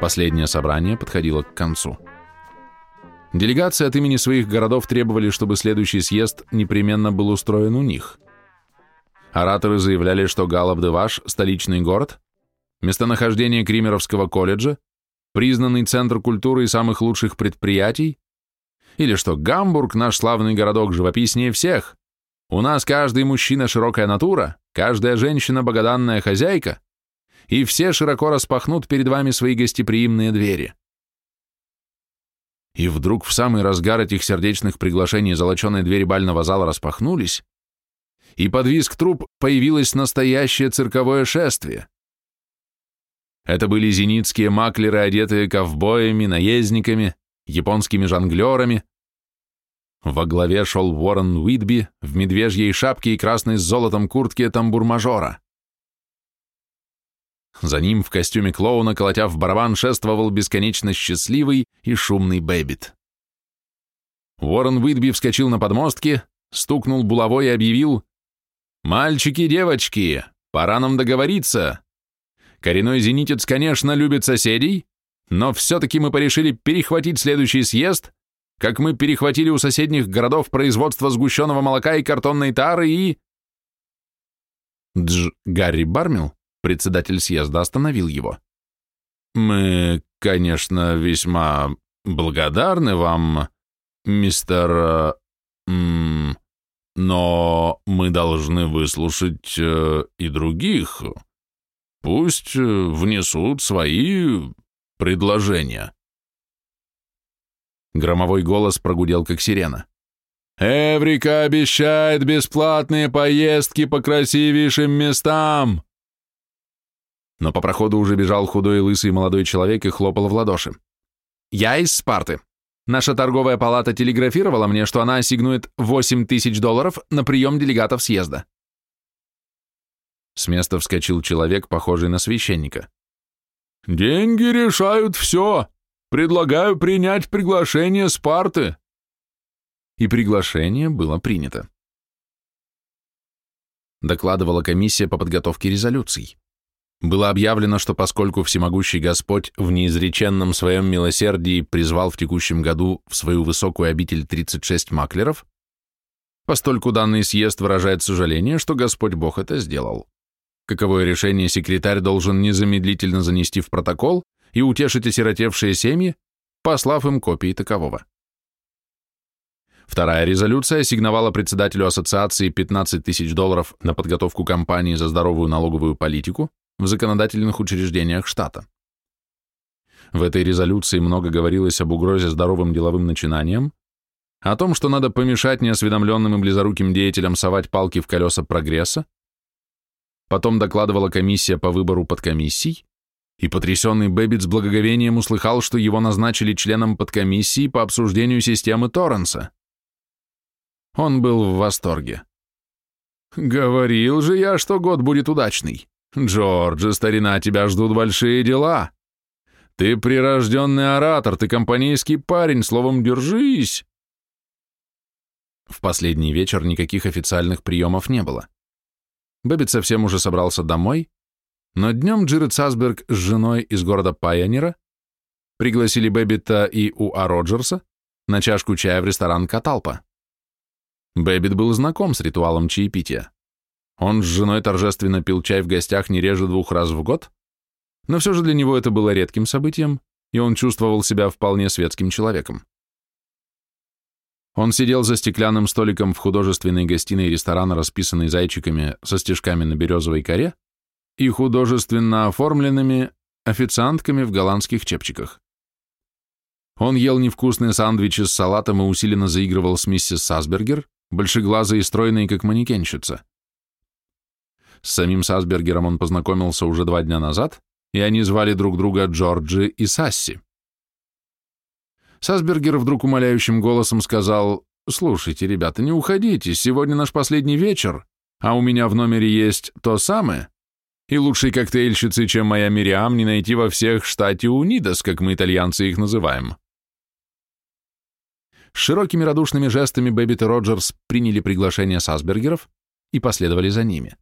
Последнее собрание подходило к концу. Делегации от имени своих городов требовали, чтобы следующий съезд непременно был устроен у них. Ораторы заявляли, что Галаб-де-Ваш – столичный город, местонахождение Кримеровского колледжа, признанный центр культуры и самых лучших предприятий, или что Гамбург, наш славный городок, живописнее всех. У нас каждый мужчина широкая натура, каждая женщина богоданная хозяйка, и все широко распахнут перед вами свои гостеприимные двери. И вдруг в самый разгар этих сердечных приглашений золоченые двери бального зала распахнулись, и под визг труп появилось настоящее цирковое шествие. Это были зенитские маклеры, одетые ковбоями, наездниками, японскими жонглерами. Во главе шел Уоррен Уитби в медвежьей шапке и красной с золотом куртке тамбур-мажора. За ним в костюме клоуна, колотя в барабан, шествовал бесконечно счастливый и шумный Бэббит. Уоррен Уитби вскочил на подмостки, стукнул булавой и объявил «Мальчики девочки, пора нам договориться. Коренной зенитец, конечно, любит соседей, но все-таки мы порешили перехватить следующий съезд, как мы перехватили у соседних городов производство сгущенного молока и картонной тары и...» Дж. Гарри Бармил, председатель съезда, остановил его. «Мы, конечно, весьма благодарны вам, мистер... М но мы должны выслушать э, и других. Пусть э, внесут свои предложения. Громовой голос прогудел, как сирена. «Эврика обещает бесплатные поездки по красивейшим местам!» Но по проходу уже бежал худой лысый молодой человек и хлопал в ладоши. «Я из Спарты. Наша торговая палата телеграфировала мне, что она ассигнует 8 тысяч долларов на прием делегатов съезда. С места вскочил человек, похожий на священника. «Деньги решают все. Предлагаю принять приглашение Спарты». И приглашение было принято. Докладывала комиссия по подготовке резолюций было объявлено, что поскольку всемогущий Господь в неизреченном своем милосердии призвал в текущем году в свою высокую обитель 36 маклеров, постольку данный съезд выражает сожаление, что Господь Бог это сделал. Каковое решение секретарь должен незамедлительно занести в протокол и утешить осиротевшие семьи, послав им копии такового. Вторая резолюция ассигновала председателю ассоциации 15 тысяч долларов на подготовку кампании за здоровую налоговую политику, в законодательных учреждениях штата. В этой резолюции много говорилось об угрозе здоровым деловым начинаниям, о том, что надо помешать неосведомленным и близоруким деятелям совать палки в колеса прогресса, потом докладывала комиссия по выбору подкомиссий, и потрясенный Бэббит с благоговением услыхал, что его назначили членом подкомиссии по обсуждению системы Торренса. Он был в восторге. «Говорил же я, что год будет удачный. Джорджи, старина, тебя ждут большие дела. Ты прирожденный оратор, ты компанейский парень, словом, держись. В последний вечер никаких официальных приемов не было. Бэббит совсем уже собрался домой, но днем Джеред Сасбергер с женой из города Пайонера пригласили Бэббита и У. А. Роджерса на чашку чая в ресторан Каталпа. Бэббит был знаком с ритуалом чаепития. Он с женой торжественно пил чай в гостях не реже двух раз в год, но все же для него это было редким событием, и он чувствовал себя вполне светским человеком. Он сидел за стеклянным столиком в художественной гостиной ресторана, расписанной зайчиками со стежками на березовой коре и художественно оформленными официантками в голландских чепчиках. Он ел невкусные сандвичи с салатом и усиленно заигрывал с миссис Сасбергер, большеглазой и стройной, как манекенщица. С самим Сасбергером он познакомился уже два дня назад, и они звали друг друга Джорджи и Сасси. Сасбергер вдруг умоляющим голосом сказал, «Слушайте, ребята, не уходите, сегодня наш последний вечер, а у меня в номере есть то самое, и лучшей коктейльщицы, чем моя Мириам, не найти во всех Stati Unidos, как мы итальянцы их называем». С широкими радушными жестами Бэббит и Роджерс приняли приглашение Сасбергеров и последовали за ними.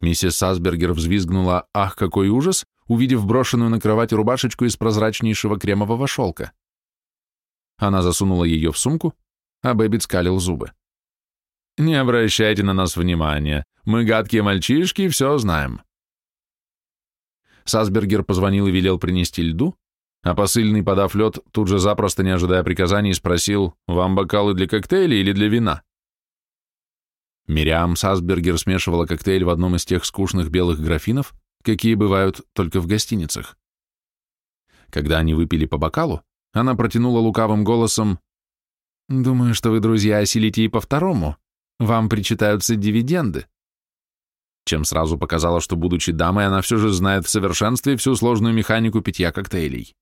Миссис Сасбергер взвизгнула «Ах, какой ужас!», увидев брошенную на кровать рубашечку из прозрачнейшего кремового шелка. Она засунула ее в сумку, а Бэббит скалил зубы. «Не обращайте на нас внимания. Мы гадкие мальчишки и все знаем». Сасбергер позвонил и велел принести льду, а посыльный, подав лед, тут же запросто, не ожидая приказаний, спросил, «Вам бокалы для коктейля или для вина?» Мириам Сасбергер смешивала коктейль в одном из тех скучных белых графинов, какие бывают только в гостиницах. Когда они выпили по бокалу, она протянула лукавым голосом, «Думаю, что вы, друзья, осилите и по второму. Вам причитаются дивиденды». Чем сразу показала, что, будучи дамой, она все же знает в совершенстве всю сложную механику питья коктейлей.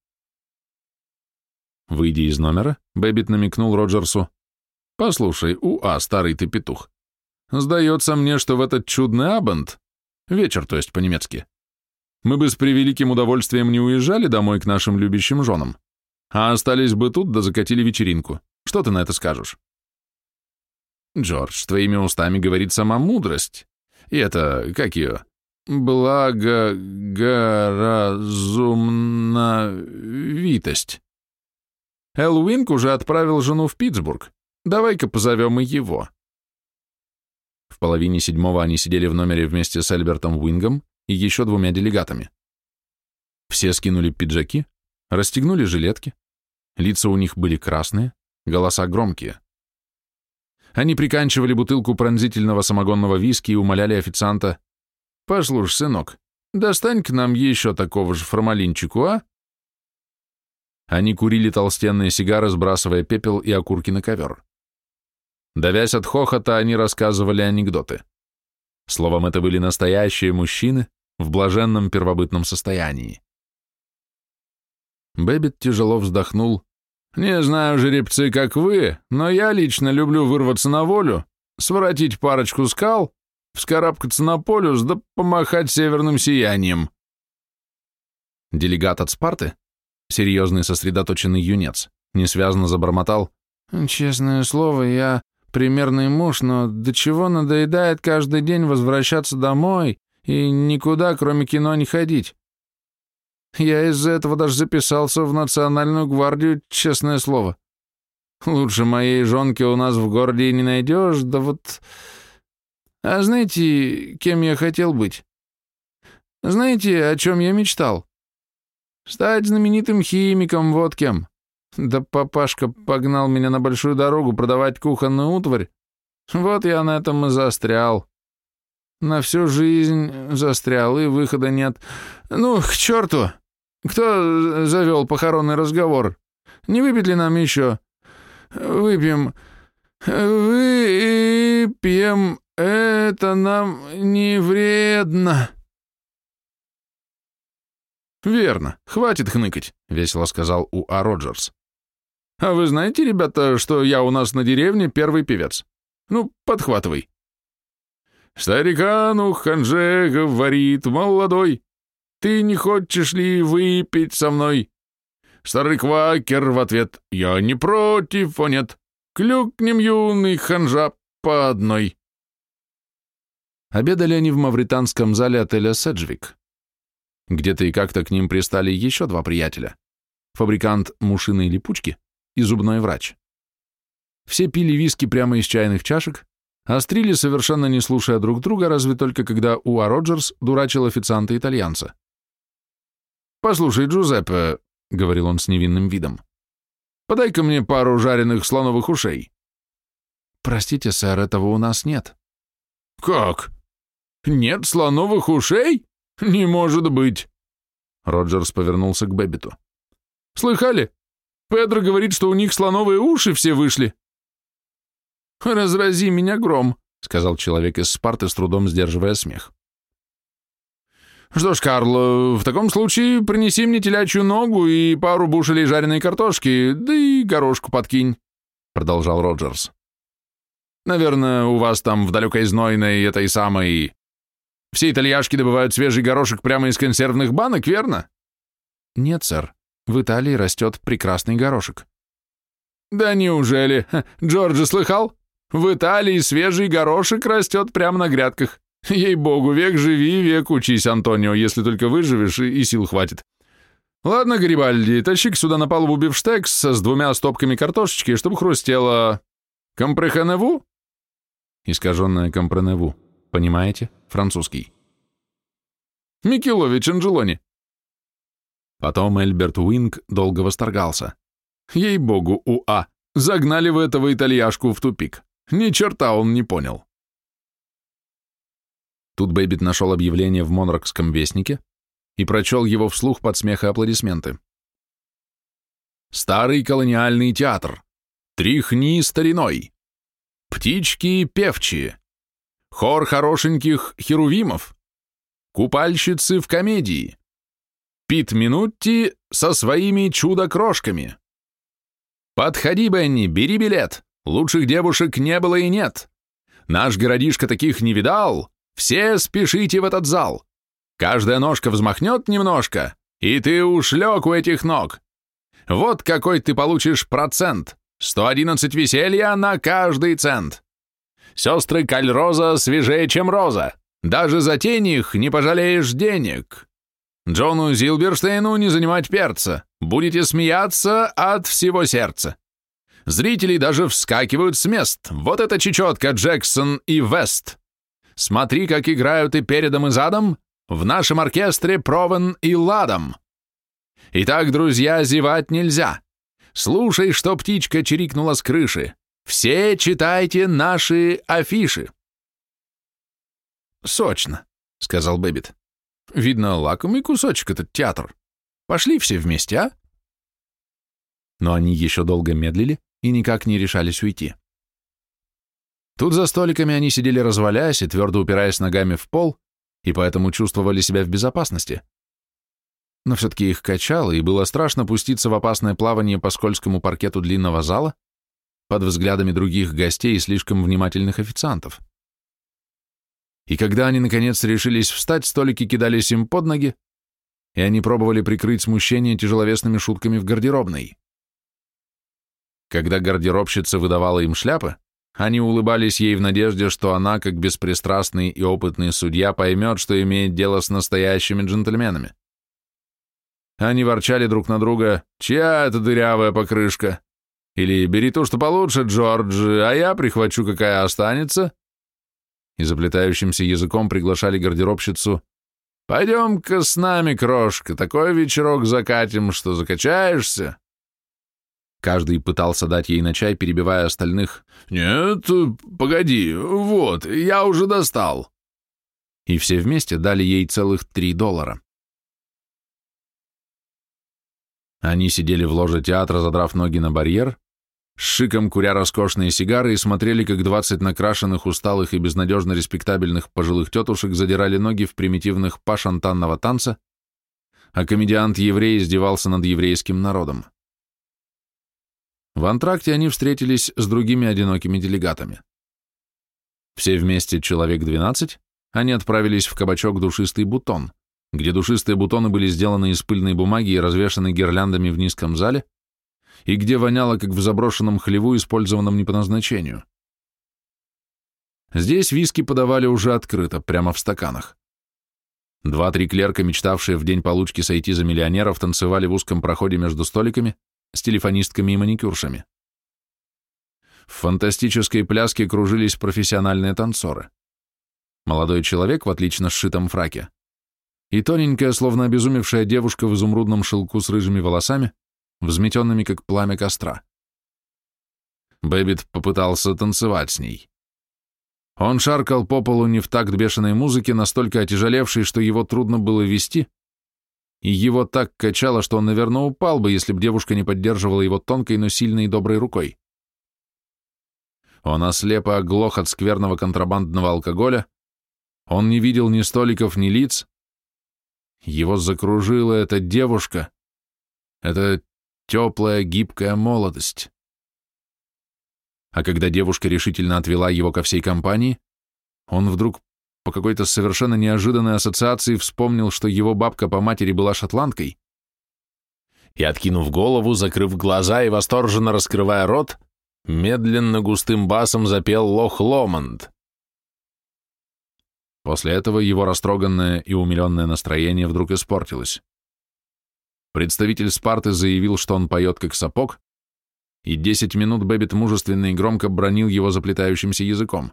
Выйдя из номера, Бэббит намекнул Роджерсу, «Послушай, У. А., старый ты петух, сдается мне, что в этот чудный Abend, вечер, то есть по-немецки, мы бы с превеликим удовольствием не уезжали домой к нашим любящим женам, а остались бы тут да закатили вечеринку. Что ты на это скажешь? Джордж, твоими устами говорит сама мудрость. И это, как ее? Благоразумновитость. Эл Уинк уже отправил жену в Питтсбург. Давай-ка позовем и его. В половине седьмого они сидели в номере вместе с Альбертом Уингом и еще двумя делегатами. Все скинули пиджаки, расстегнули жилетки, лица у них были красные, голоса громкие. Они приканчивали бутылку пронзительного самогонного виски и умоляли официанта, «Послушай, сынок, достань к нам еще такого же формалинчику, а?» Они курили толстенные сигары, сбрасывая пепел и окурки на ковер. Давясь от хохота, они рассказывали анекдоты. Словом, это были настоящие мужчины в блаженном первобытном состоянии. Бэббит тяжело вздохнул. «Не знаю, жеребцы, как вы, но я лично люблю вырваться на волю, своротить парочку скал, вскарабкаться на полюс да помахать северным сиянием». Делегат от Спарты, серьезный сосредоточенный юнец, несвязно забормотал. «Честное слово, я примерный муж, но до чего надоедает каждый день возвращаться домой и никуда, кроме кино, не ходить. Я из-за этого даже записался в Национальную гвардию, честное слово. Лучше моей жонки у нас в городе не найдешь, да вот... А знаете, кем я хотел быть? Знаете, о чем я мечтал? Стать знаменитым химиком, вот кем. Да папашка погнал меня на большую дорогу продавать кухонную утварь. Вот я на этом и застрял. На всю жизнь застрял, и выхода нет. Ну, к черту! Кто завел похоронный разговор? Не выпить ли нам еще? Выпьем. Выпьем. Это нам не вредно. Верно. Хватит хныкать, весело сказал У.А. Роджерс. А вы знаете, ребята, что я у нас на деревне первый певец? Ну, подхватывай. Старикану ханже говорит молодой, ты не хочешь ли выпить со мной? Старый квакер в ответ, я не против, о нет, клюкнем юный ханжа по одной. Обедали они в мавританском зале отеля «Седжвик». Где-то и как-то к ним пристали еще два приятеля. Фабрикант мушиной липучки и зубной врач. Все пили виски прямо из чайных чашек, острили, совершенно не слушая друг друга, разве только когда Уа Роджерс дурачил официанта-итальянца. «Послушай, Джузеппе», — говорил он с невинным видом, — «подай-ка мне пару жареных слоновых ушей». «Простите, сэр, этого у нас нет». «Как? Нет слоновых ушей? Не может быть!» Роджерс повернулся к Бэббиту. «Слыхали? Педро говорит, что у них слоновые уши все вышли». «Разрази меня гром», — сказал человек из Спарты, с трудом сдерживая смех. «Что ж, Карл, в таком случае принеси мне телячью ногу и пару бушелей жареной картошки, да и горошку подкинь», — продолжал Роджерс. «Наверное, у вас там в далекой знойной этой самой... Все итальяшки добывают свежий горошек прямо из консервных банок, верно?» «Нет, сэр. В Италии растет прекрасный горошек». «Да неужели? Джорджи слыхал? В Италии свежий горошек растет прямо на грядках. Ей-богу, век живи, век учись, Антонио, если только выживешь и, сил хватит. Ладно, Гарибальди, тащи сюда на палубу бифштекс с двумя стопками картошечки, чтобы хрустело... Компрехеневу? Искаженное компреневу. Понимаете? Французский. Микелович Анджелони. Потом Эльберт Уинг долго восторгался. Ей-богу, УА, загнали вы этого итальяшку в тупик. Ни черта он не понял. Тут Бэббит нашел объявление в Монрокском вестнике и прочел его вслух под смех и аплодисменты. «Старый колониальный театр. Тряхни стариной. Птички певчие. Хор хорошеньких херувимов. Купальщицы в комедии. Пит Минутти со своими чудо-крошками. Подходи, Бенни, бери билет. Лучших девушек не было и нет. Наш городишко таких не видал. Все спешите в этот зал. Каждая ножка взмахнет немножко, и ты ушлек у этих ног. Вот какой ты получишь процент. 111 веселья на каждый цент. Сестры Кальроза свежее, чем роза. Даже за тень их не пожалеешь денег. Джону Зилберштейну не занимать перца. Будете смеяться от всего сердца. Зрители даже вскакивают с мест. Вот это чечетка Джексон и Вест. Смотри, как играют и передом, и задом. В нашем оркестре Провен и Ладом. Итак, друзья, зевать нельзя. Слушай, что птичка чирикнула с крыши. Все читайте наши афиши. Сочно, сказал Бэббит. Видно, лакомый кусочек этот театр. Пошли все вместе, а? Но они еще долго медлили и никак не решались уйти. Тут за столиками они сидели развалясь и твердо упираясь ногами в пол, и поэтому чувствовали себя в безопасности но все-таки их качало, и было страшно пуститься в опасное плавание по скользкому паркету длинного зала под взглядами других гостей и слишком внимательных официантов. И когда они, наконец, решились встать, столики кидались им под ноги, и они пробовали прикрыть смущение тяжеловесными шутками в гардеробной. Когда гардеробщица выдавала им шляпы, они улыбались ей в надежде, что она, как беспристрастный и опытный судья, поймет, что имеет дело с настоящими джентльменами. Они ворчали друг на друга «Чья это дырявая покрышка?» Или «Бери то, что получше, Джордж, а я прихвачу, какая останется». И заплетающимся языком приглашали гардеробщицу «Пойдем-ка с нами, крошка, такой вечерок закатим, что закачаешься». Каждый пытался дать ей на чай, перебивая остальных. «Нет, погоди, вот, я уже достал». И все вместе дали ей целых три доллара. Они сидели в ложе театра, задрав ноги на барьер, с шиком куря роскошные сигары и смотрели, как двадцать накрашенных, усталых и безнадежно респектабельных пожилых тетушек задирали ноги в примитивных па шантанного танца, а комедиант-еврей издевался над еврейским народом. В антракте они встретились с другими одинокими делегатами. Все вместе человек двенадцать, они отправились в кабачок «Душистый бутон», где душистые бутоны были сделаны из пыльной бумаги и развешаны гирляндами в низком зале, и где воняло, как в заброшенном хлеву, использованном не по назначению. Здесь виски подавали уже открыто, прямо в стаканах. Два-три клерка, мечтавшие в день получки сойти за миллионеров, танцевали в узком проходе между столиками с телефонистками и маникюршами. В фантастической пляске кружились профессиональные танцоры. Молодой человек в отлично сшитом фраке и тоненькая, словно обезумевшая девушка в изумрудном шелку с рыжими волосами, взметенными, как пламя костра. Бэббит попытался танцевать с ней. Он шаркал по полу не в такт бешеной музыке, настолько отяжелевший, что его трудно было вести, и его так качало, что он, наверное, упал бы, если бы девушка не поддерживала его тонкой, но сильной и доброй рукой. Он ослеп и оглох от скверного контрабандного алкоголя, он не видел ни столиков, ни лиц, его закружила эта девушка, эта теплая, гибкая молодость. А когда девушка решительно отвела его ко всей компании, он вдруг по какой-то совершенно неожиданной ассоциации вспомнил, что его бабка по матери была шотландкой, и, откинув голову, закрыв глаза и восторженно раскрывая рот, медленно густым басом запел Лох Ломонд. После этого его растроганное и умиленное настроение вдруг испортилось. Представитель Спарты заявил, что он поет как сапог, и десять минут Бэббит мужественно и громко бранил его заплетающимся языком.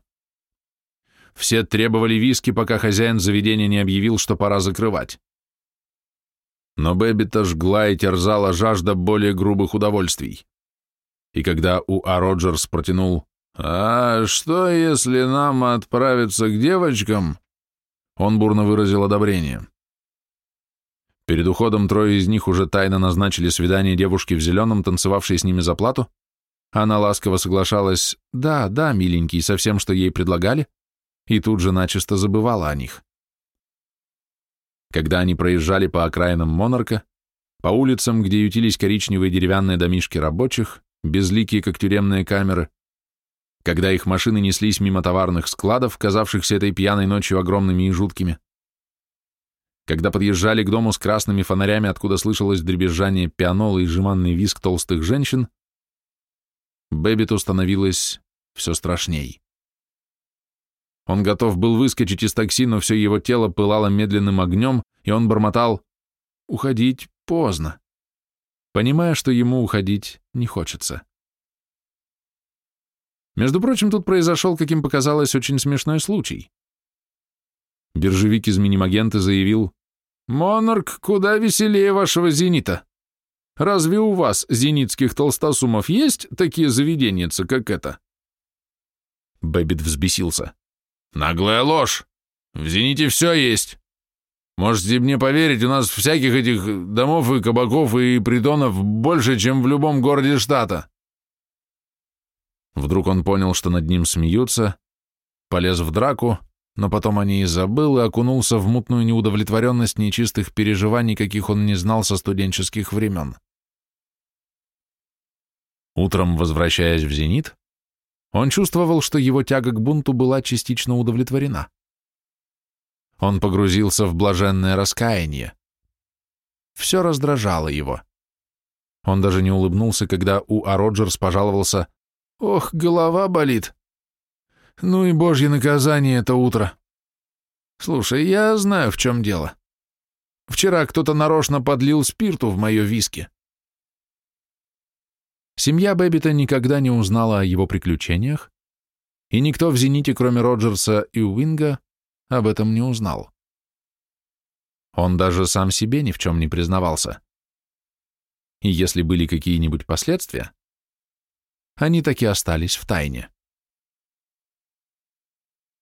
Все требовали виски, пока хозяин заведения не объявил, что пора закрывать. Но Бэббита жгла и терзала жажда более грубых удовольствий. И когда У. А. Роджерс протянул «А что, если нам отправиться к девочкам?» Он бурно выразил одобрение. Перед уходом трое из них уже тайно назначили свидание девушки в зеленом, танцевавшей с ними за плату. Она ласково соглашалась «Да, да, миленький, со всем, что ей предлагали», и тут же начисто забывала о них. Когда они проезжали по окраинам Монарка, по улицам, где ютились коричневые деревянные домишки рабочих, безликие, как тюремные камеры, когда их машины неслись мимо товарных складов, казавшихся этой пьяной ночью огромными и жуткими, когда подъезжали к дому с красными фонарями, откуда слышалось дребезжание пианола и жеманный визг толстых женщин, Бэббиту становилось все страшней. Он готов был выскочить из такси, но все его тело пылало медленным огнем, и он бормотал «Уходить поздно», понимая, что ему уходить не хочется. Между прочим, тут произошел, как им показалось, очень смешной случай. Биржевик из Минимагенты заявил, «Монарк куда веселее вашего «Зенита». Разве у вас, зенитских толстосумов, есть такие заведеньица, как это?» Бэббит взбесился. Наглая ложь. В «Зените» все есть. Можете мне поверить, у нас всяких этих домов и кабаков и притонов больше, чем в любом городе штата. Вдруг он понял, что над ним смеются, полез в драку, но потом о ней забыл и окунулся в мутную неудовлетворенность нечистых переживаний, каких он не знал со студенческих времен. Утром, возвращаясь в «Зенит», он чувствовал, что его тяга к бунту была частично удовлетворена. Он погрузился в блаженное раскаяние. Все раздражало его. Он даже не улыбнулся, когда У. А. Роджерс пожаловался «Ох, голова болит». «Ну и божье наказание это утро». «Слушай, я знаю, в чем дело. Вчера кто-то нарочно подлил спирту в мое виски. Семья Бэббита никогда не узнала о его приключениях, и никто в «Зените», кроме Роджерса и Уинга, об этом не узнал. Он даже сам себе ни в чем не признавался. И если были какие-нибудь последствия, они таки остались в тайне.